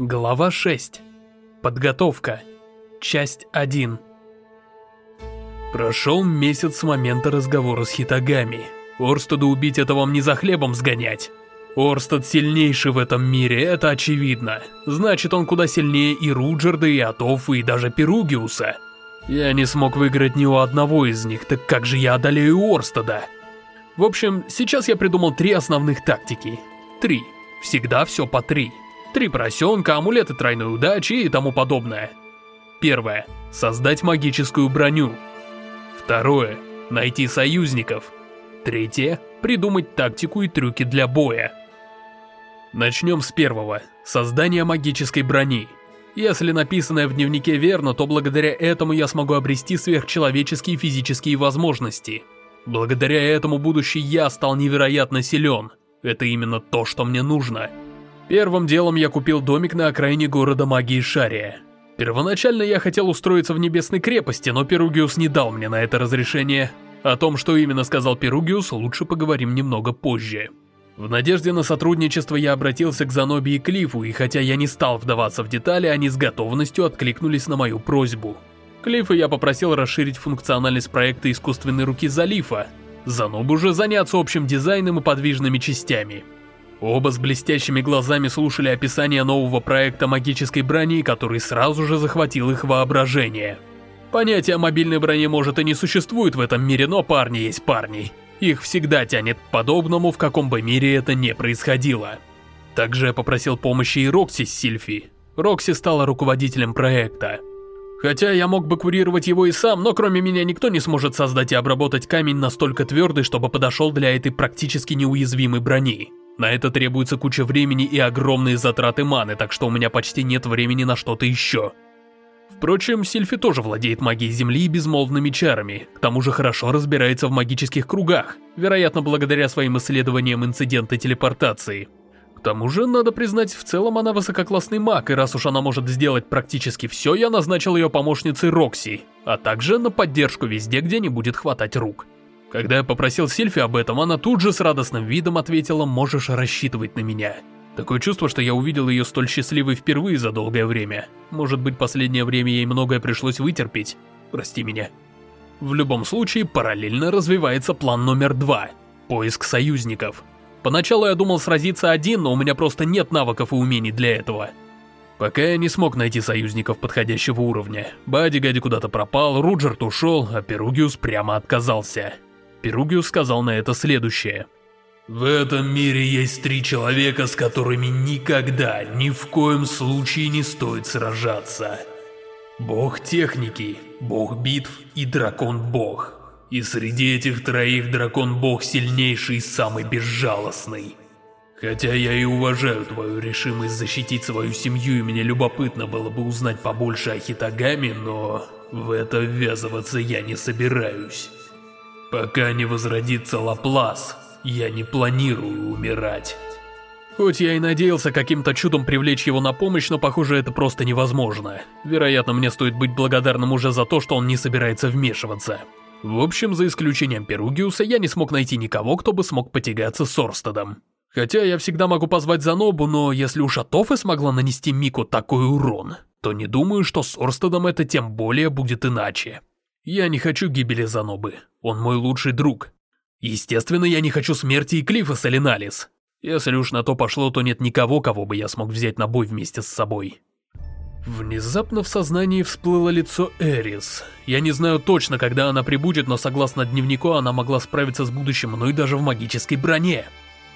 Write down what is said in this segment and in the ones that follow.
Глава 6. Подготовка. Часть 1. Прошел месяц с момента разговора с Хитагами. Орстеду убить это вам не за хлебом сгонять. Орстед сильнейший в этом мире, это очевидно. Значит, он куда сильнее и Руджерда, и Атофа, и даже Перугиуса. Я не смог выиграть ни у одного из них, так как же я одолею Орстеда? В общем, сейчас я придумал три основных тактики. Три. Всегда все по три. Три поросенка, амулеты тройной удачи и тому подобное. Первое. Создать магическую броню. Второе. Найти союзников. Третье. Придумать тактику и трюки для боя. Начнем с первого. Создание магической брони. Если написанное в дневнике верно, то благодаря этому я смогу обрести сверхчеловеческие физические возможности. Благодаря этому будущий я стал невероятно силен. Это именно то, что мне нужно. Первым делом я купил домик на окраине города Магии Шария. Первоначально я хотел устроиться в Небесной крепости, но Перугиус не дал мне на это разрешение. О том, что именно сказал Перугиус, лучше поговорим немного позже. В надежде на сотрудничество я обратился к Заноби и Клифу, и хотя я не стал вдаваться в детали, они с готовностью откликнулись на мою просьбу. Клифа я попросил расширить функциональность проекта искусственной руки Залифа. Занобу же заняться общим дизайном и подвижными частями. Оба с блестящими глазами слушали описание нового проекта магической брони, который сразу же захватил их воображение. Понятие мобильной броне может и не существует в этом мире, но парни есть парни. Их всегда тянет к подобному, в каком бы мире это не происходило. Также я попросил помощи и Рокси с Сильфи. Рокси стала руководителем проекта. Хотя я мог бы курировать его и сам, но кроме меня никто не сможет создать и обработать камень настолько твердый, чтобы подошел для этой практически неуязвимой брони. На это требуется куча времени и огромные затраты маны, так что у меня почти нет времени на что-то еще. Впрочем, Сильфи тоже владеет магией Земли и безмолвными чарами, к тому же хорошо разбирается в магических кругах, вероятно благодаря своим исследованиям инцидента телепортации. К тому же, надо признать, в целом она высококлассный маг, и раз уж она может сделать практически все, я назначил ее помощницей Рокси, а также на поддержку везде, где не будет хватать рук. Когда я попросил Сильфи об этом, она тут же с радостным видом ответила «можешь рассчитывать на меня». Такое чувство, что я увидел ее столь счастливой впервые за долгое время. Может быть, последнее время ей многое пришлось вытерпеть. Прости меня. В любом случае, параллельно развивается план номер два – поиск союзников. Поначалу я думал сразиться один, но у меня просто нет навыков и умений для этого. Пока я не смог найти союзников подходящего уровня. Бади-гади куда-то пропал, Руджерт ушел, а Перугиус прямо отказался. Перугиус сказал на это следующее. «В этом мире есть три человека, с которыми никогда, ни в коем случае не стоит сражаться. Бог техники, Бог битв и Дракон-Бог. И среди этих троих Дракон-Бог сильнейший и самый безжалостный. Хотя я и уважаю твою решимость защитить свою семью, и мне любопытно было бы узнать побольше о Хитагами, но в это ввязываться я не собираюсь». Пока не возродится Лаплас, я не планирую умирать. Хоть я и надеялся каким-то чудом привлечь его на помощь, но похоже это просто невозможно. Вероятно, мне стоит быть благодарным уже за то, что он не собирается вмешиваться. В общем, за исключением Перугиуса, я не смог найти никого, кто бы смог потягаться с Орстедом. Хотя я всегда могу позвать Занобу, но если уж Атофе смогла нанести Мику такой урон, то не думаю, что с Орстедом это тем более будет иначе. Я не хочу гибели Занобы. Он мой лучший друг. Естественно, я не хочу смерти и Клифа Салиналис. Если уж на то пошло, то нет никого, кого бы я смог взять на бой вместе с собой. Внезапно в сознании всплыло лицо Эрис. Я не знаю точно, когда она прибудет, но согласно дневнику, она могла справиться с будущим мной даже в магической броне.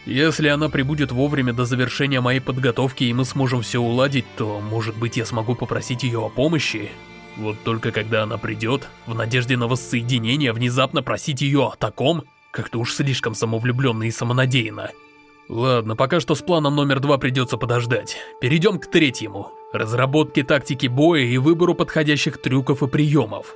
Если она прибудет вовремя до завершения моей подготовки и мы сможем все уладить, то, может быть, я смогу попросить ее о помощи. Вот только когда она придет, в надежде на воссоединение, внезапно просить ее о таком, как-то уж слишком самовлюбленно и самонадеянно. Ладно, пока что с планом номер два придется подождать. Перейдем к третьему. Разработке тактики боя и выбору подходящих трюков и приемов.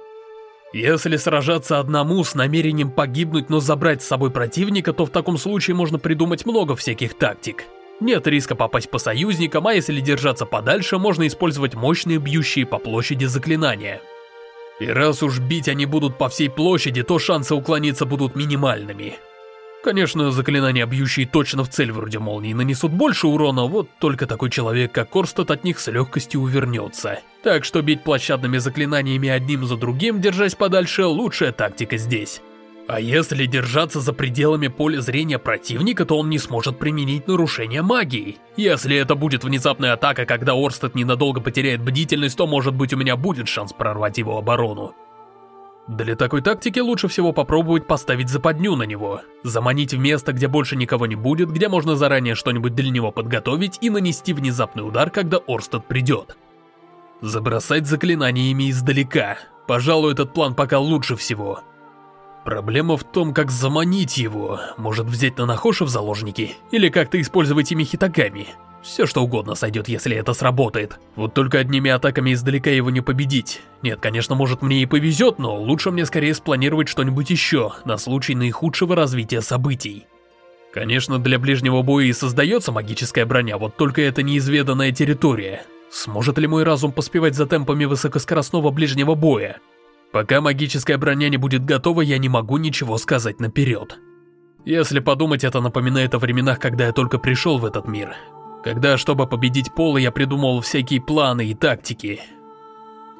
Если сражаться одному с намерением погибнуть, но забрать с собой противника, то в таком случае можно придумать много всяких тактик. Нет риска попасть по союзникам, а если держаться подальше, можно использовать мощные бьющие по площади заклинания. И раз уж бить они будут по всей площади, то шансы уклониться будут минимальными. Конечно, заклинания, бьющие точно в цель вроде молнии, нанесут больше урона, вот только такой человек, как Корстад, от них с легкостью увернется. Так что бить площадными заклинаниями одним за другим, держась подальше, лучшая тактика здесь. А если держаться за пределами поля зрения противника, то он не сможет применить нарушение магии. Если это будет внезапная атака, когда Орстед ненадолго потеряет бдительность, то может быть у меня будет шанс прорвать его оборону. Для такой тактики лучше всего попробовать поставить западню на него, заманить в место, где больше никого не будет, где можно заранее что-нибудь для него подготовить и нанести внезапный удар, когда Орстед придет. Забросать заклинаниями издалека. Пожалуй, этот план пока лучше всего. Проблема в том, как заманить его. Может взять на Нахоши в заложники? Или как-то использовать ими хитагами? Все что угодно сойдет, если это сработает. Вот только одними атаками издалека его не победить. Нет, конечно, может мне и повезет, но лучше мне скорее спланировать что-нибудь еще, на случай наихудшего развития событий. Конечно, для ближнего боя и создается магическая броня, вот только это неизведанная территория. Сможет ли мой разум поспевать за темпами высокоскоростного ближнего боя? Пока магическая броня не будет готова, я не могу ничего сказать наперед. Если подумать, это напоминает о временах, когда я только пришел в этот мир. Когда, чтобы победить Пола, я придумал всякие планы и тактики.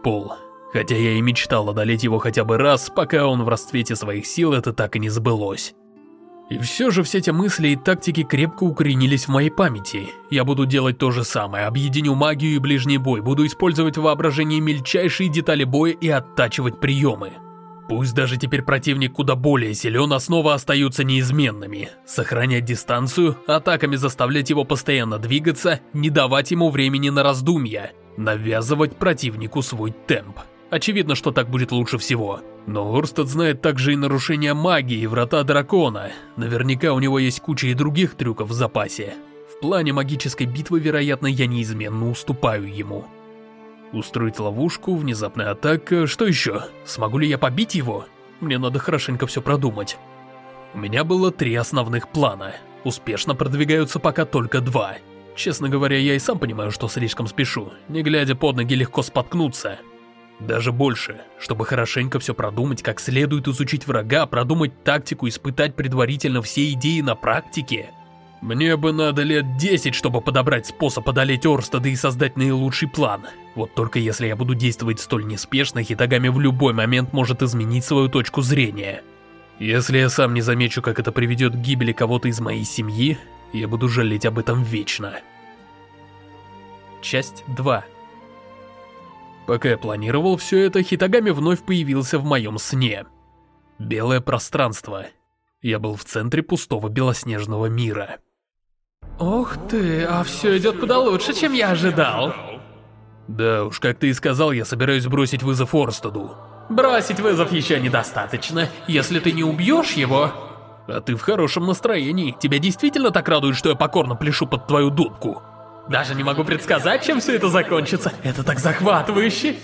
Пол. Хотя я и мечтал одолеть его хотя бы раз, пока он в расцвете своих сил, это так и не сбылось. И все же все эти мысли и тактики крепко укоренились в моей памяти. Я буду делать то же самое, объединю магию и ближний бой, буду использовать в воображении мельчайшие детали боя и оттачивать приемы. Пусть даже теперь противник куда более силен, основы остаются неизменными. Сохранять дистанцию, атаками заставлять его постоянно двигаться, не давать ему времени на раздумья, навязывать противнику свой темп. Очевидно, что так будет лучше всего. Но Орстед знает также и нарушения магии и врата дракона. Наверняка у него есть куча и других трюков в запасе. В плане магической битвы, вероятно, я неизменно уступаю ему. Устроить ловушку, внезапная атака, что еще? Смогу ли я побить его? Мне надо хорошенько все продумать. У меня было три основных плана. Успешно продвигаются пока только два. Честно говоря, я и сам понимаю, что слишком спешу. Не глядя под ноги, легко споткнуться. Даже больше, чтобы хорошенько все продумать, как следует изучить врага, продумать тактику, испытать предварительно все идеи на практике. Мне бы надо лет 10, чтобы подобрать способ одолеть Орстада и создать наилучший план. Вот только если я буду действовать столь неспешно, Хитагами в любой момент может изменить свою точку зрения. Если я сам не замечу, как это приведет к гибели кого-то из моей семьи, я буду жалеть об этом вечно. Часть 2 Пока я планировал все это, Хитагами вновь появился в моем сне. Белое пространство. Я был в центре пустого белоснежного мира. Ох ты, а все идет куда лучше, чем я ожидал. Да уж, как ты и сказал, я собираюсь бросить вызов Орстаду. Бросить вызов еще недостаточно. Если ты не убьешь его... А ты в хорошем настроении. Тебя действительно так радует, что я покорно пляшу под твою дудку? Даже не могу предсказать, чем все это закончится. Это так захватывающе.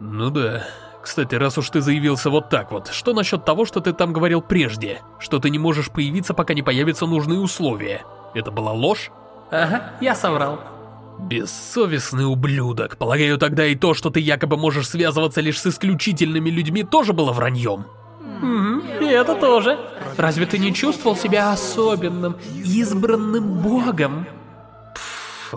Ну да. Кстати, раз уж ты заявился вот так вот, что насчет того, что ты там говорил прежде? Что ты не можешь появиться, пока не появятся нужные условия? Это была ложь? Ага, я соврал. Бессовестный ублюдок. Полагаю, тогда и то, что ты якобы можешь связываться лишь с исключительными людьми, тоже было враньем. Угу, и это тоже. Разве ты не чувствовал себя особенным, избранным богом?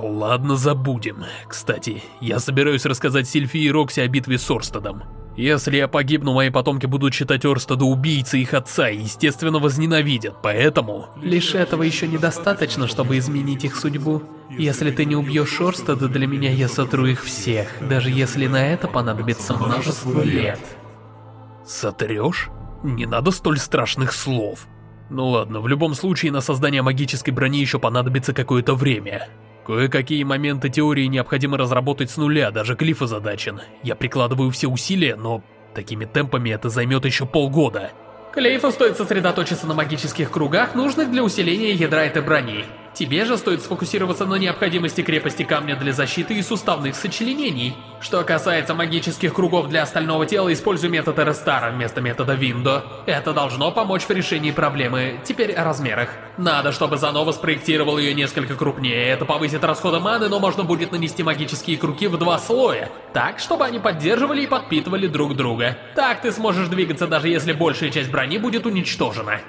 Ладно, забудем. Кстати, я собираюсь рассказать Сильфи и Рокси о битве с Орстедом. Если я погибну, мои потомки будут считать Орстеда убийцей их отца и, естественно, возненавидят, поэтому... Лишь этого еще недостаточно, чтобы изменить их судьбу. Если ты не убьешь Орстеда, для меня я сотру их всех, даже если на это понадобится множество лет. Сотрешь? Не надо столь страшных слов. Ну ладно, в любом случае на создание магической брони еще понадобится какое-то время. Кое-какие моменты теории необходимо разработать с нуля, даже Клифф озадачен. Я прикладываю все усилия, но такими темпами это займет еще полгода. Клейфу стоит сосредоточиться на магических кругах, нужных для усиления ядра этой брони. Тебе же стоит сфокусироваться на необходимости крепости камня для защиты и суставных сочленений. Что касается магических кругов для остального тела, используй метод Эрестара вместо метода Виндо. Это должно помочь в решении проблемы. Теперь о размерах. Надо, чтобы заново спроектировал ее несколько крупнее. Это повысит расходы маны, но можно будет нанести магические круги в два слоя. Так, чтобы они поддерживали и подпитывали друг друга. Так ты сможешь двигаться, даже если большая часть брони будет уничтожена.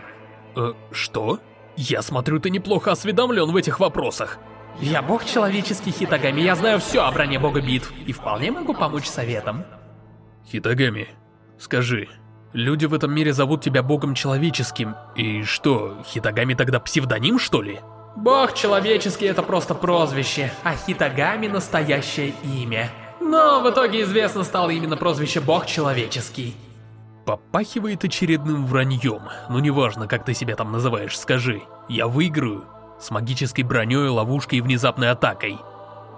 Э, что? Я смотрю, ты неплохо осведомлен в этих вопросах. Я бог человеческий Хитагами, я знаю все о броне бога битв, и вполне могу помочь советом. Хитагами, скажи, люди в этом мире зовут тебя богом человеческим, и что, Хитагами тогда псевдоним, что ли? Бог человеческий это просто прозвище, а Хитагами настоящее имя. Но в итоге известно стало именно прозвище Бог человеческий. Попахивает очередным враньем, ну неважно, как ты себя там называешь, скажи. Я выиграю. С магической броней, ловушкой и внезапной атакой.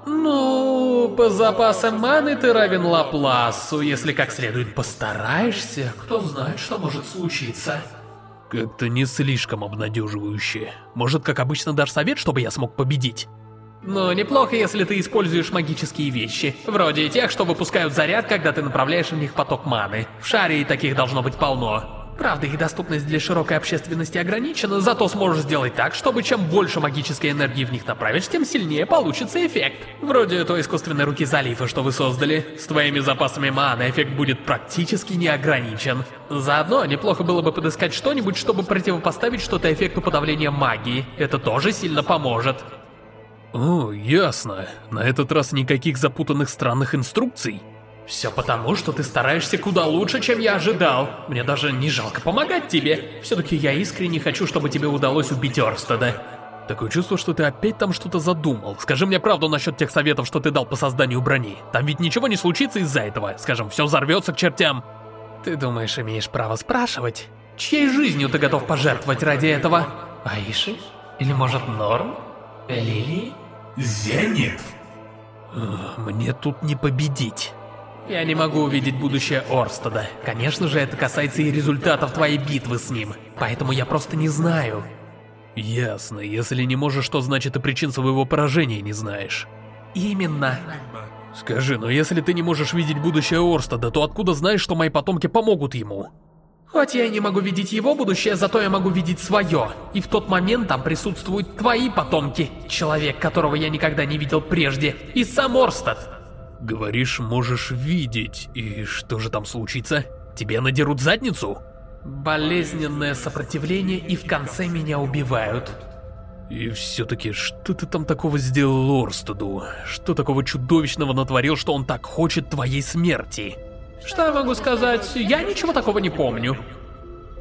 Ну, по запасам маны ты равен Лапласу, если как следует постараешься, кто знает, что может случиться. Как-то не слишком обнадеживающе. Может, как обычно, дашь совет, чтобы я смог победить? Но неплохо, если ты используешь магические вещи, вроде тех, что выпускают заряд, когда ты направляешь в них поток маны. В шаре и таких должно быть полно. Правда, их доступность для широкой общественности ограничена, зато сможешь сделать так, чтобы чем больше магической энергии в них направишь, тем сильнее получится эффект. Вроде той искусственной руки залифа, что вы создали. С твоими запасами маны эффект будет практически не ограничен. Заодно неплохо было бы подыскать что-нибудь, чтобы противопоставить что-то эффекту подавления магии. Это тоже сильно поможет. О, ясно. На этот раз никаких запутанных странных инструкций. Все потому, что ты стараешься куда лучше, чем я ожидал. Мне даже не жалко помогать тебе. Все-таки я искренне хочу, чтобы тебе удалось убить Орстеда. Такое чувство, что ты опять там что-то задумал. Скажи мне правду насчет тех советов, что ты дал по созданию брони. Там ведь ничего не случится из-за этого. Скажем, все взорвется к чертям. Ты думаешь, имеешь право спрашивать? Чьей жизнью ты готов пожертвовать ради этого? Аиши? Или может Норм? Лили? Зенит? Мне тут не победить. Я не могу увидеть будущее Орстеда. Конечно же, это касается и результатов твоей битвы с ним. Поэтому я просто не знаю. Ясно. Если не можешь, что значит и причин своего поражения не знаешь. Именно. Скажи, но если ты не можешь видеть будущее Орстеда, то откуда знаешь, что мои потомки помогут ему? Хоть я и не могу видеть его будущее, зато я могу видеть свое. И в тот момент там присутствуют твои потомки. Человек, которого я никогда не видел прежде. И сам Орстед. Говоришь, можешь видеть, и что же там случится? Тебе надерут задницу? Болезненное сопротивление, и в конце меня убивают. И все-таки, что ты там такого сделал Орстеду? Что такого чудовищного натворил, что он так хочет твоей смерти? Что я могу сказать? Я ничего такого не помню.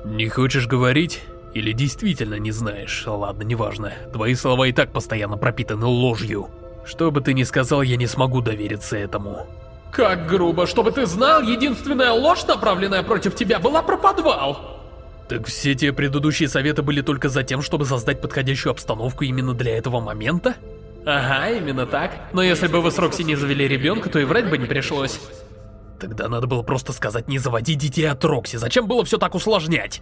Не хочешь говорить? Или действительно не знаешь? Ладно, неважно. Твои слова и так постоянно пропитаны ложью. Что бы ты ни сказал, я не смогу довериться этому. Как грубо, чтобы ты знал, единственная ложь, направленная против тебя, была про подвал. Так все те предыдущие советы были только за тем, чтобы создать подходящую обстановку именно для этого момента? Ага, именно так. Но если бы вы с Рокси не завели ребенка, то и врать бы не пришлось. Тогда надо было просто сказать не заводи детей от Рокси. Зачем было все так усложнять?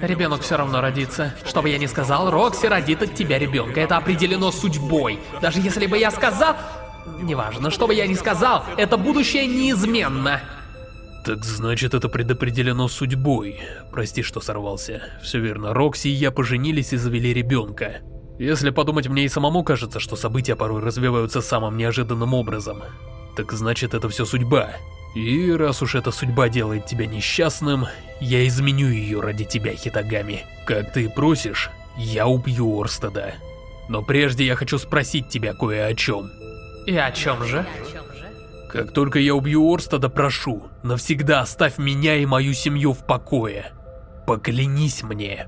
Ребенок все равно родится. Что бы я ни сказал, Рокси родит от тебя ребенка. Это определено судьбой. Даже если бы я сказал... Неважно, что бы я ни сказал, это будущее неизменно. Так значит, это предопределено судьбой. Прости, что сорвался. Все верно, Рокси и я поженились и завели ребенка. Если подумать, мне и самому кажется, что события порой развиваются самым неожиданным образом. Так значит, это все судьба. И раз уж эта судьба делает тебя несчастным, я изменю ее ради тебя, Хитагами. Как ты просишь, я убью Орстеда. Но прежде я хочу спросить тебя кое о чем. И о чем же? Как только я убью Орстеда, прошу, навсегда оставь меня и мою семью в покое. Поклянись мне.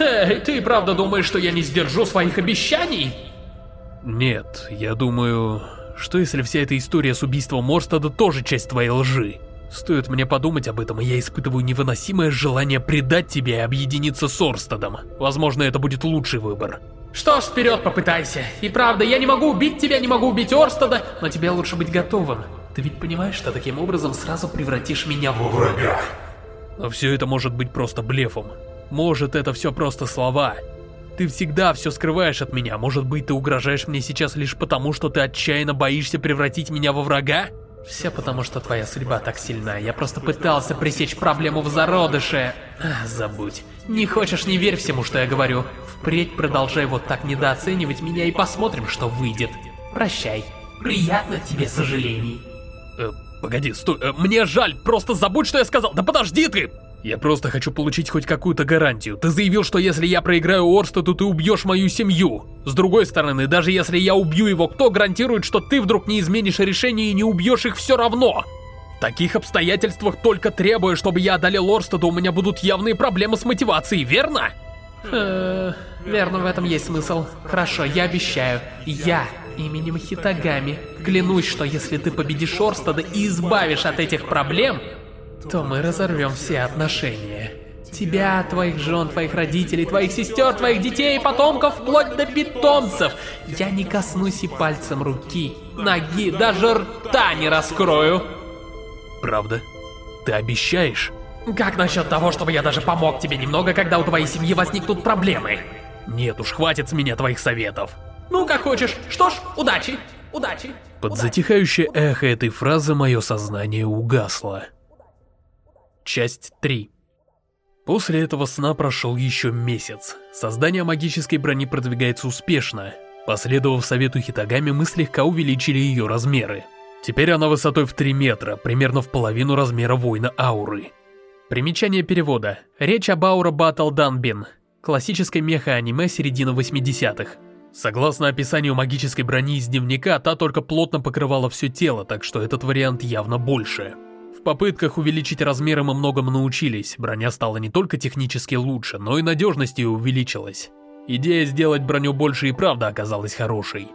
Эй, ты правда думаешь, что я не сдержу своих обещаний? Нет, я думаю, что если вся эта история с убийством Орстеда тоже часть твоей лжи? Стоит мне подумать об этом, и я испытываю невыносимое желание предать тебя и объединиться с Орстедом. Возможно, это будет лучший выбор. Что ж, вперед попытайся. И правда, я не могу убить тебя, не могу убить Орстеда, но тебе лучше быть готовым. Ты ведь понимаешь, что таким образом сразу превратишь меня в врага. Но все это может быть просто блефом. Может, это все просто слова. Ты всегда все скрываешь от меня. Может быть, ты угрожаешь мне сейчас лишь потому, что ты отчаянно боишься превратить меня во врага? Все потому, что твоя судьба так сильна. Я просто пытался пресечь проблему в зародыше. А, забудь. Не хочешь, не верь всему, что я говорю. Впредь продолжай вот так недооценивать меня и посмотрим, что выйдет. Прощай. Приятно тебе сожалений. Э, погоди, стой. Э, мне жаль, просто забудь, что я сказал. Да подожди ты! Я просто хочу получить хоть какую-то гарантию. Ты заявил, что если я проиграю Орстеду, ты убьешь мою семью. С другой стороны, даже если я убью его, кто гарантирует, что ты вдруг не изменишь решение и не убьешь их все равно? В таких обстоятельствах только требуя, чтобы я одолел Орстеда, у меня будут явные проблемы с мотивацией, верно? Э, верно, в этом есть смысл. Хорошо, я обещаю. Я именем Хитагами клянусь, что если ты победишь Орстеда и избавишь от этих проблем, то мы разорвем все отношения. Тебя, твоих жен, твоих родителей, твоих сестер, твоих детей, потомков, вплоть до питомцев. Я не коснусь и пальцем руки, ноги, даже рта не раскрою. Правда? Ты обещаешь? Как насчет того, чтобы я даже помог тебе немного, когда у твоей семьи возникнут проблемы? Нет уж, хватит с меня твоих советов. Ну, как хочешь. Что ж, удачи. Удачи. Под затихающее эхо этой фразы мое сознание угасло. Часть 3 После этого сна прошел еще месяц. Создание магической брони продвигается успешно. Последовав совету Хитагами, мы слегка увеличили ее размеры. Теперь она высотой в 3 метра, примерно в половину размера воина ауры. Примечание перевода. Речь об аура Battle Данбин. Классической меха-аниме середины 80-х. Согласно описанию магической брони из дневника, та только плотно покрывала все тело, так что этот вариант явно больше попытках увеличить размеры мы многому научились, броня стала не только технически лучше, но и надежность ее увеличилась. Идея сделать броню больше и правда оказалась хорошей.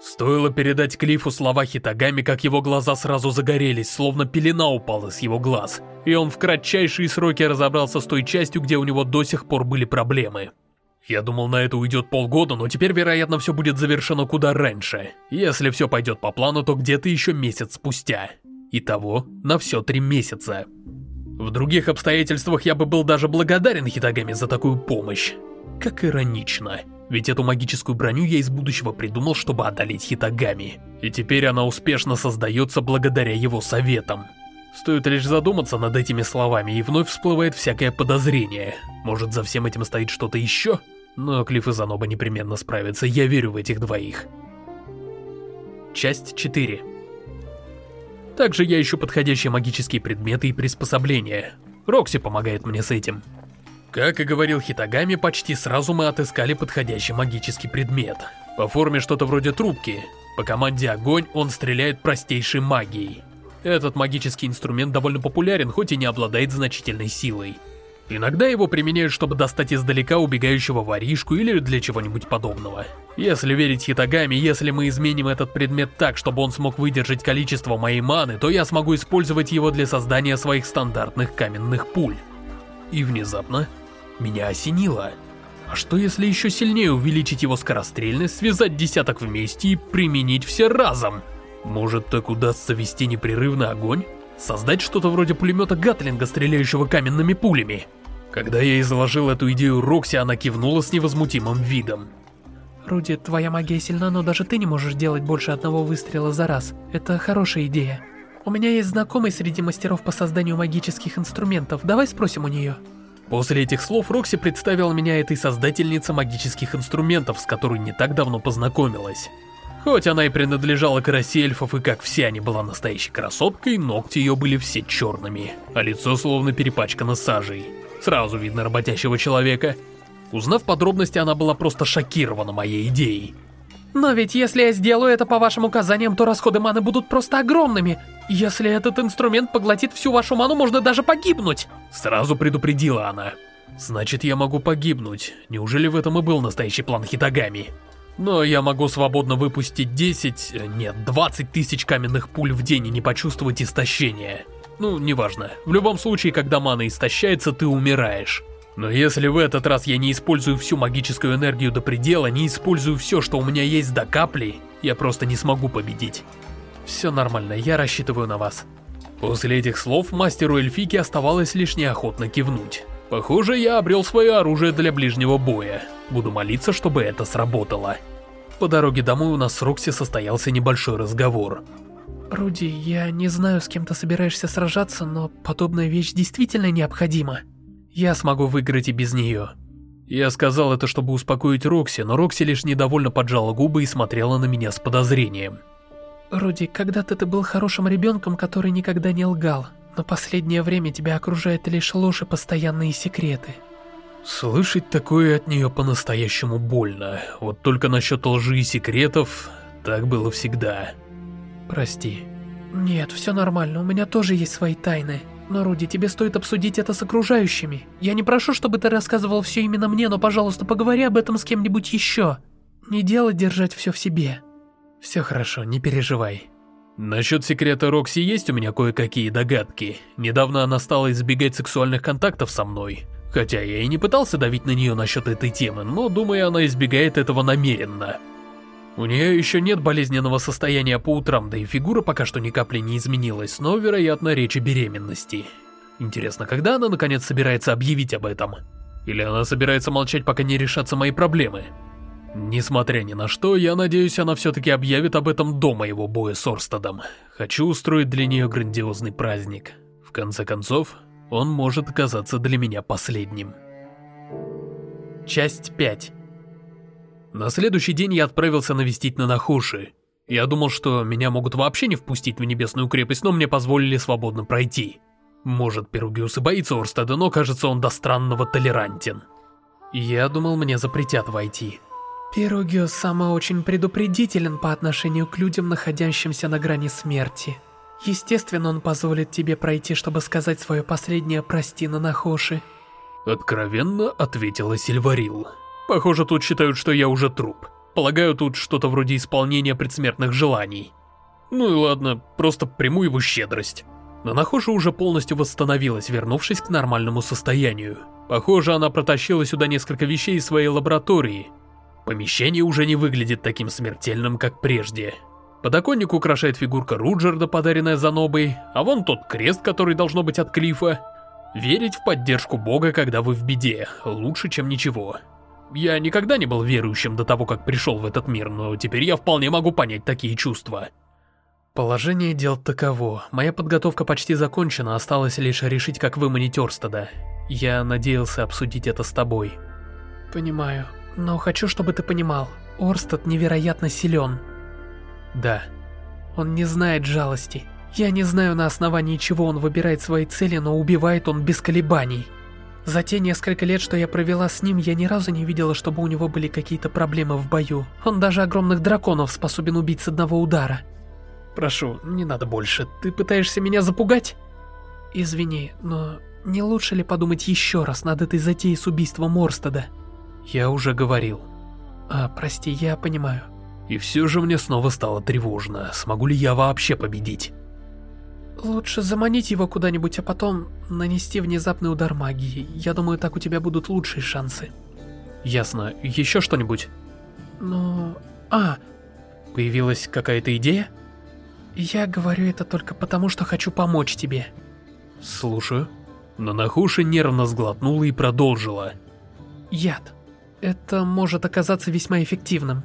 Стоило передать Клифу слова Хитагами, как его глаза сразу загорелись, словно пелена упала с его глаз, и он в кратчайшие сроки разобрался с той частью, где у него до сих пор были проблемы. Я думал, на это уйдет полгода, но теперь, вероятно, все будет завершено куда раньше. Если все пойдет по плану, то где-то еще месяц спустя. Итого на все три месяца. В других обстоятельствах я бы был даже благодарен Хитагами за такую помощь. Как иронично. Ведь эту магическую броню я из будущего придумал, чтобы одолеть Хитагами. И теперь она успешно создается благодаря его советам. Стоит лишь задуматься над этими словами, и вновь всплывает всякое подозрение. Может, за всем этим стоит что-то еще? Но Клифф и Заноба непременно справятся, я верю в этих двоих. Часть 4 также я ищу подходящие магические предметы и приспособления. Рокси помогает мне с этим. Как и говорил Хитагами, почти сразу мы отыскали подходящий магический предмет. По форме что-то вроде трубки. По команде «Огонь» он стреляет простейшей магией. Этот магический инструмент довольно популярен, хоть и не обладает значительной силой. Иногда его применяют, чтобы достать издалека убегающего воришку или для чего-нибудь подобного. Если верить Хитагами, если мы изменим этот предмет так, чтобы он смог выдержать количество моей маны, то я смогу использовать его для создания своих стандартных каменных пуль. И внезапно меня осенило. А что если еще сильнее увеличить его скорострельность, связать десяток вместе и применить все разом? Может так удастся вести непрерывный огонь? Создать что-то вроде пулемета Гатлинга, стреляющего каменными пулями? Когда я изложил эту идею Рокси, она кивнула с невозмутимым видом. Руди, твоя магия сильна, но даже ты не можешь делать больше одного выстрела за раз. Это хорошая идея. У меня есть знакомый среди мастеров по созданию магических инструментов. Давай спросим у нее. После этих слов Рокси представила меня этой создательнице магических инструментов, с которой не так давно познакомилась. Хоть она и принадлежала к расе эльфов, и как все они была настоящей красоткой, ногти ее были все черными, а лицо словно перепачкано сажей. Сразу видно работящего человека. Узнав подробности, она была просто шокирована моей идеей. Но ведь если я сделаю это по вашим указаниям, то расходы маны будут просто огромными. Если этот инструмент поглотит всю вашу ману, можно даже погибнуть. Сразу предупредила она. Значит, я могу погибнуть. Неужели в этом и был настоящий план Хитагами? Но я могу свободно выпустить 10, э, нет, 20 тысяч каменных пуль в день и не почувствовать истощения. Ну, неважно. В любом случае, когда мана истощается, ты умираешь. Но если в этот раз я не использую всю магическую энергию до предела, не использую все, что у меня есть до капли, я просто не смогу победить. Все нормально, я рассчитываю на вас. После этих слов мастеру эльфики оставалось лишь неохотно кивнуть. Похоже, я обрел свое оружие для ближнего боя. Буду молиться, чтобы это сработало. По дороге домой у нас с Рокси состоялся небольшой разговор. Руди, я не знаю, с кем ты собираешься сражаться, но подобная вещь действительно необходима. Я смогу выиграть и без нее. Я сказал это, чтобы успокоить Рокси, но Рокси лишь недовольно поджала губы и смотрела на меня с подозрением. Руди, когда-то ты был хорошим ребенком, который никогда не лгал. но последнее время тебя окружает лишь ложь и постоянные секреты. Слышать такое от нее по-настоящему больно. Вот только насчет лжи и секретов, так было всегда. Прости. Нет, все нормально, у меня тоже есть свои тайны. Но, Руди, тебе стоит обсудить это с окружающими. Я не прошу, чтобы ты рассказывал все именно мне, но, пожалуйста, поговори об этом с кем-нибудь еще. Не дело держать все в себе. Все хорошо, не переживай. Насчет секрета Рокси есть у меня кое-какие догадки. Недавно она стала избегать сексуальных контактов со мной. Хотя я и не пытался давить на нее насчет этой темы, но думаю, она избегает этого намеренно. У нее еще нет болезненного состояния по утрам, да и фигура пока что ни капли не изменилась, но, вероятно, речь о беременности. Интересно, когда она наконец собирается объявить об этом? Или она собирается молчать, пока не решатся мои проблемы? Несмотря ни на что, я надеюсь, она все-таки объявит об этом до моего боя с Орстадом. Хочу устроить для нее грандиозный праздник. В конце концов, он может оказаться для меня последним. Часть 5 На следующий день я отправился навестить Нанахуши. Я думал, что меня могут вообще не впустить в Небесную крепость, но мне позволили свободно пройти. Может, Перугиус и боится Орстеда, но кажется, он до странного толерантен. Я думал, мне запретят войти. Перугиус сама очень предупредителен по отношению к людям, находящимся на грани смерти. Естественно, он позволит тебе пройти, чтобы сказать свое последнее «прости» на Нахоши. Откровенно ответила Сильварил. Похоже, тут считают, что я уже труп. Полагаю, тут что-то вроде исполнения предсмертных желаний. Ну и ладно, просто приму его щедрость. Но Нахоша уже полностью восстановилась, вернувшись к нормальному состоянию. Похоже, она протащила сюда несколько вещей из своей лаборатории. Помещение уже не выглядит таким смертельным, как прежде. Подоконник украшает фигурка Руджерда, подаренная Занобой, а вон тот крест, который должно быть от Клифа. Верить в поддержку Бога, когда вы в беде, лучше, чем ничего. Я никогда не был верующим до того, как пришел в этот мир, но теперь я вполне могу понять такие чувства. Положение дел таково. Моя подготовка почти закончена, осталось лишь решить, как выманить Орстеда. Я надеялся обсудить это с тобой. Понимаю, но хочу, чтобы ты понимал, Орстед невероятно силен. Да. Он не знает жалости. Я не знаю, на основании чего он выбирает свои цели, но убивает он без колебаний. За те несколько лет, что я провела с ним, я ни разу не видела, чтобы у него были какие-то проблемы в бою. Он даже огромных драконов способен убить с одного удара. Прошу, не надо больше. Ты пытаешься меня запугать? Извини, но не лучше ли подумать еще раз над этой затеей с убийством Орстеда? Я уже говорил. А, прости, я понимаю. И все же мне снова стало тревожно, смогу ли я вообще победить? Лучше заманить его куда-нибудь, а потом нанести внезапный удар магии. Я думаю, так у тебя будут лучшие шансы. Ясно. Еще что-нибудь? Ну... А... Появилась какая-то идея? Я говорю это только потому, что хочу помочь тебе. Слушаю. Нанахуши нервно сглотнула и продолжила. Яд. Это может оказаться весьма эффективным.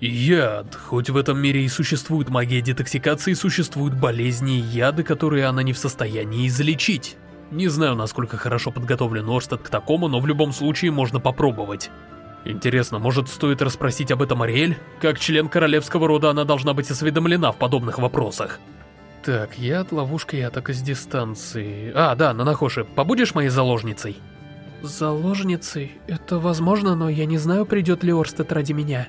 Яд. Хоть в этом мире и существует магия детоксикации, существуют болезни и яды, которые она не в состоянии излечить. Не знаю, насколько хорошо подготовлен Орстед к такому, но в любом случае можно попробовать. Интересно, может стоит расспросить об этом Ариэль? Как член королевского рода она должна быть осведомлена в подобных вопросах. Так, яд, ловушка и атака с дистанции. А, да, Нанахоши, побудешь моей заложницей? Заложницей? Это возможно, но я не знаю, придет ли Орстед ради меня.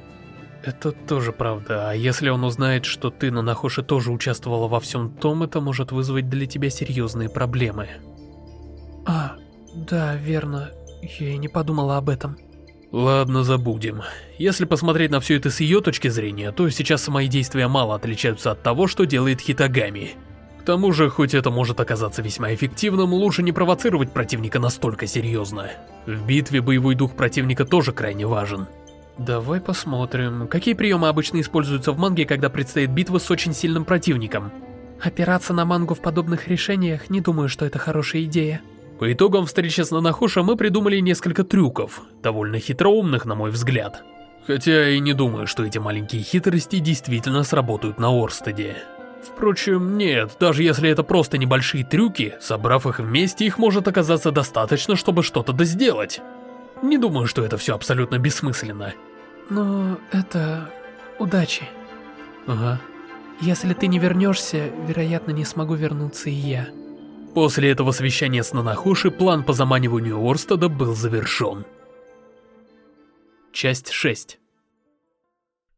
Это тоже правда. А если он узнает, что ты на Нахоши тоже участвовала во всем том, это может вызвать для тебя серьезные проблемы. А, да, верно. Я и не подумала об этом. Ладно, забудем. Если посмотреть на все это с ее точки зрения, то сейчас мои действия мало отличаются от того, что делает Хитагами. К тому же, хоть это может оказаться весьма эффективным, лучше не провоцировать противника настолько серьезно. В битве боевой дух противника тоже крайне важен. Давай посмотрим, какие приемы обычно используются в манге, когда предстоит битва с очень сильным противником. Опираться на мангу в подобных решениях, не думаю, что это хорошая идея. По итогам встречи с Нанахоша мы придумали несколько трюков, довольно хитроумных на мой взгляд. Хотя и не думаю, что эти маленькие хитрости действительно сработают на Орстеде. Впрочем, нет, даже если это просто небольшие трюки, собрав их вместе, их может оказаться достаточно, чтобы что-то досделать. Не думаю, что это все абсолютно бессмысленно. Но это... удачи. Ага. Если ты не вернешься, вероятно, не смогу вернуться и я. После этого совещания с Нанахоши план по заманиванию Орстада был завершен. Часть 6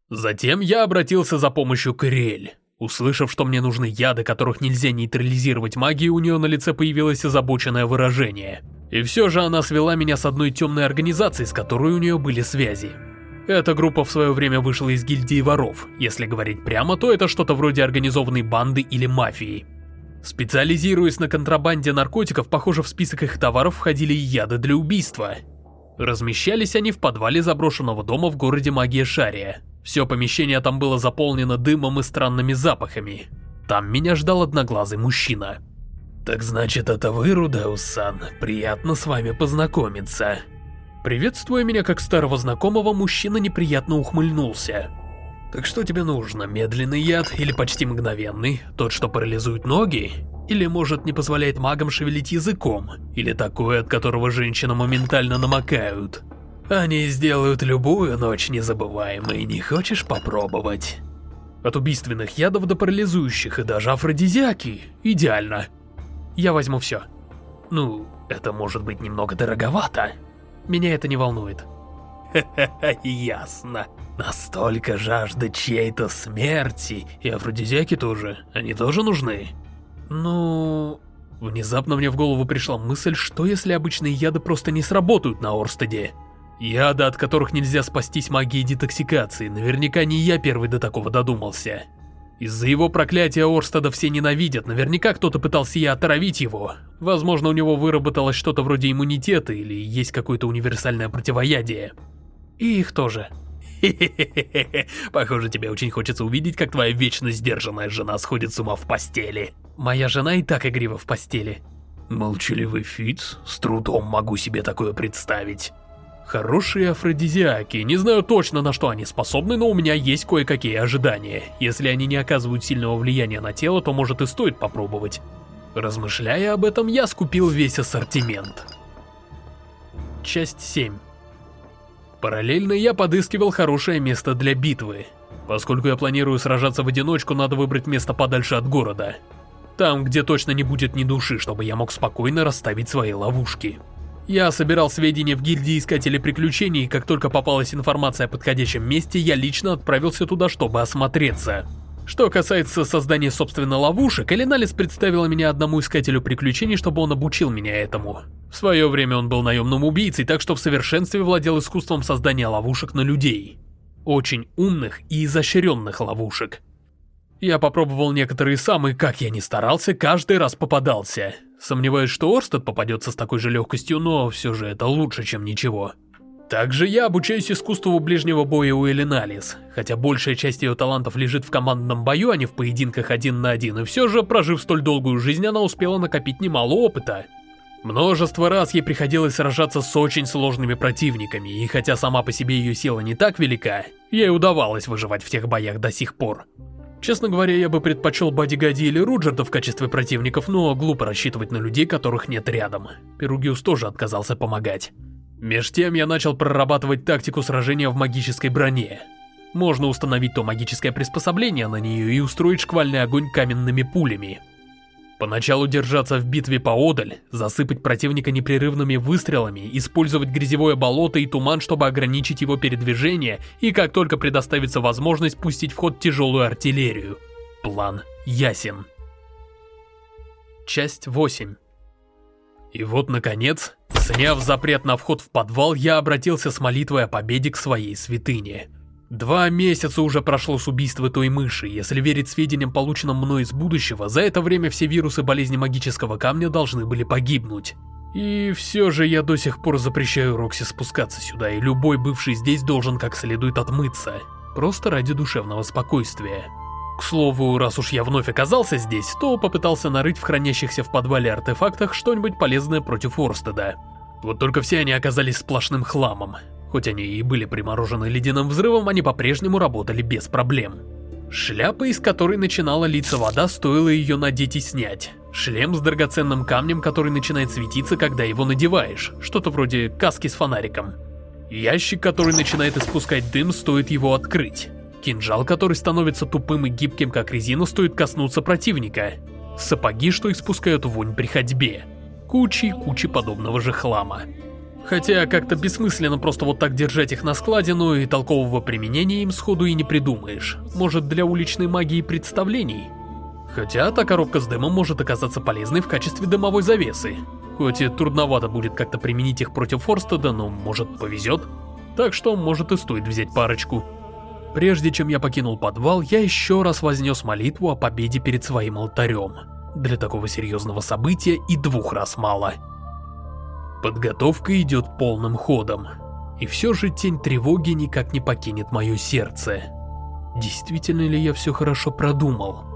Затем я обратился за помощью к Ириэль. Услышав, что мне нужны яды, которых нельзя нейтрализировать магией, у нее на лице появилось озабоченное выражение. И все же она свела меня с одной темной организацией, с которой у нее были связи. Эта группа в свое время вышла из гильдии воров. Если говорить прямо, то это что-то вроде организованной банды или мафии. Специализируясь на контрабанде наркотиков, похоже, в список их товаров входили яды для убийства. Размещались они в подвале заброшенного дома в городе Магия Шария. Все помещение там было заполнено дымом и странными запахами. Там меня ждал одноглазый мужчина. «Так значит, это вы, Рудеус-сан? Приятно с вами познакомиться». Приветствуя меня как старого знакомого, мужчина неприятно ухмыльнулся. «Так что тебе нужно, медленный яд или почти мгновенный? Тот, что парализует ноги? Или, может, не позволяет магам шевелить языком? Или такой, от которого женщины моментально намокают?» Они сделают любую ночь незабываемой, не хочешь попробовать? От убийственных ядов до парализующих и даже афродизиаки. Идеально. Я возьму все. Ну, это может быть немного дороговато. Меня это не волнует. Ясно. Настолько жажда чьей-то смерти. И афродизиаки тоже. Они тоже нужны? Ну... Внезапно мне в голову пришла мысль, что если обычные яды просто не сработают на Орстеде. Яда, от которых нельзя спастись магией детоксикации, наверняка не я первый до такого додумался. Из-за его проклятия Орстада все ненавидят, наверняка кто-то пытался и отравить его. Возможно, у него выработалось что-то вроде иммунитета или есть какое-то универсальное противоядие. И их тоже. Хе-хе-хе, похоже, тебе очень хочется увидеть, как твоя вечно сдержанная жена сходит с ума в постели. Моя жена и так игрива в постели. Молчаливый Фиц, с трудом могу себе такое представить. Хорошие афродизиаки. Не знаю точно, на что они способны, но у меня есть кое-какие ожидания. Если они не оказывают сильного влияния на тело, то может и стоит попробовать. Размышляя об этом, я скупил весь ассортимент. Часть 7 Параллельно я подыскивал хорошее место для битвы. Поскольку я планирую сражаться в одиночку, надо выбрать место подальше от города. Там, где точно не будет ни души, чтобы я мог спокойно расставить свои ловушки. Я собирал сведения в гильдии Искателей Приключений, и как только попалась информация о подходящем месте, я лично отправился туда, чтобы осмотреться. Что касается создания собственной ловушек, Элиналис представила меня одному Искателю Приключений, чтобы он обучил меня этому. В свое время он был наемным убийцей, так что в совершенстве владел искусством создания ловушек на людей. Очень умных и изощренных ловушек. Я попробовал некоторые сам, и как я ни старался, каждый раз попадался. Сомневаюсь, что Орстед попадется с такой же легкостью, но все же это лучше, чем ничего. Также я обучаюсь искусству ближнего боя у Элиналис, хотя большая часть ее талантов лежит в командном бою, а не в поединках один на один, и все же, прожив столь долгую жизнь, она успела накопить немало опыта. Множество раз ей приходилось сражаться с очень сложными противниками, и хотя сама по себе ее сила не так велика, ей удавалось выживать в тех боях до сих пор. Честно говоря, я бы предпочел Бадигади или Руджерта в качестве противников, но глупо рассчитывать на людей, которых нет рядом. Перугиус тоже отказался помогать. Меж тем я начал прорабатывать тактику сражения в магической броне. Можно установить то магическое приспособление на нее и устроить шквальный огонь каменными пулями. Поначалу держаться в битве поодаль, засыпать противника непрерывными выстрелами, использовать грязевое болото и туман, чтобы ограничить его передвижение, и как только предоставится возможность пустить в ход тяжелую артиллерию. План ясен. Часть 8 И вот, наконец, сняв запрет на вход в подвал, я обратился с молитвой о победе к своей святыне. Два месяца уже прошло с убийства той мыши, если верить сведениям, полученным мной из будущего, за это время все вирусы болезни магического камня должны были погибнуть. И все же я до сих пор запрещаю Рокси спускаться сюда, и любой бывший здесь должен как следует отмыться, просто ради душевного спокойствия. К слову, раз уж я вновь оказался здесь, то попытался нарыть в хранящихся в подвале артефактах что-нибудь полезное против Орстеда. Вот только все они оказались сплошным хламом. Хоть они и были приморожены ледяным взрывом, они по-прежнему работали без проблем. Шляпа, из которой начинала литься вода, стоило ее надеть и снять. Шлем с драгоценным камнем, который начинает светиться, когда его надеваешь, что-то вроде каски с фонариком. Ящик, который начинает испускать дым, стоит его открыть. Кинжал, который становится тупым и гибким, как резина, стоит коснуться противника. сапоги, что испускают вонь при ходьбе, кучи и кучи подобного же хлама. Хотя как-то бессмысленно просто вот так держать их на складе, но и толкового применения им сходу и не придумаешь. Может для уличной магии представлений? Хотя та коробка с дымом может оказаться полезной в качестве дымовой завесы. Хоть и трудновато будет как-то применить их против Форстеда, но может повезет. Так что может и стоит взять парочку. Прежде чем я покинул подвал, я еще раз вознес молитву о победе перед своим алтарем. Для такого серьезного события и двух раз мало. Подготовка идет полным ходом. И все же тень тревоги никак не покинет мое сердце. Действительно ли я все хорошо продумал?